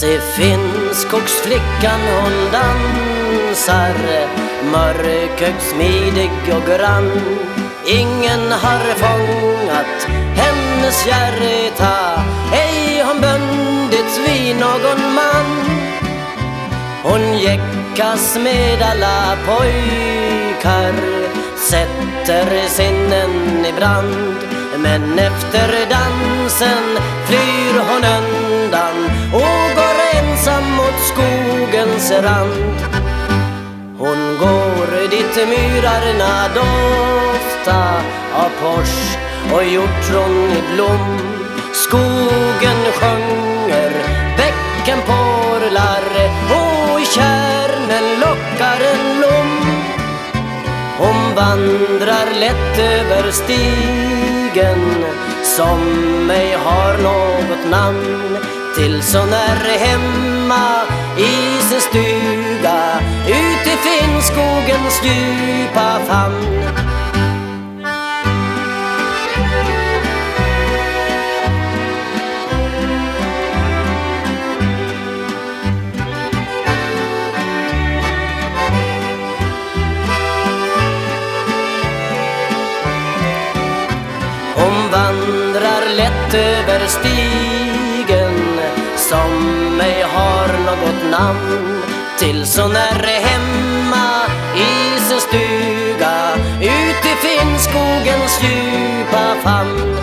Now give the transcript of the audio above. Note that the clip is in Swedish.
Se finnskogsflickan hon dansar. Mörkögd, smidig och grann. Ingen har fångat hennes hjärta. Ej hon bundits vid någon man. Hon jäckas med alla pojkar. Sätter sinnen i brand. Men efter dansen flyr hon undan rand Hon går dit myrarna dofta av pors och hjortron i blom. Skogen sjunger, bäcken porlar och i kärnen lockar en lom. Hon vandrar lätt över stigen som ej har något namn tills hon är hemma i sin stuga ut i Finnskogens djupa famn. Hon vandrar lätt över stigen som mig har något namn. Till så är hemma i sin stuga ut i Finnskogens djupa famn.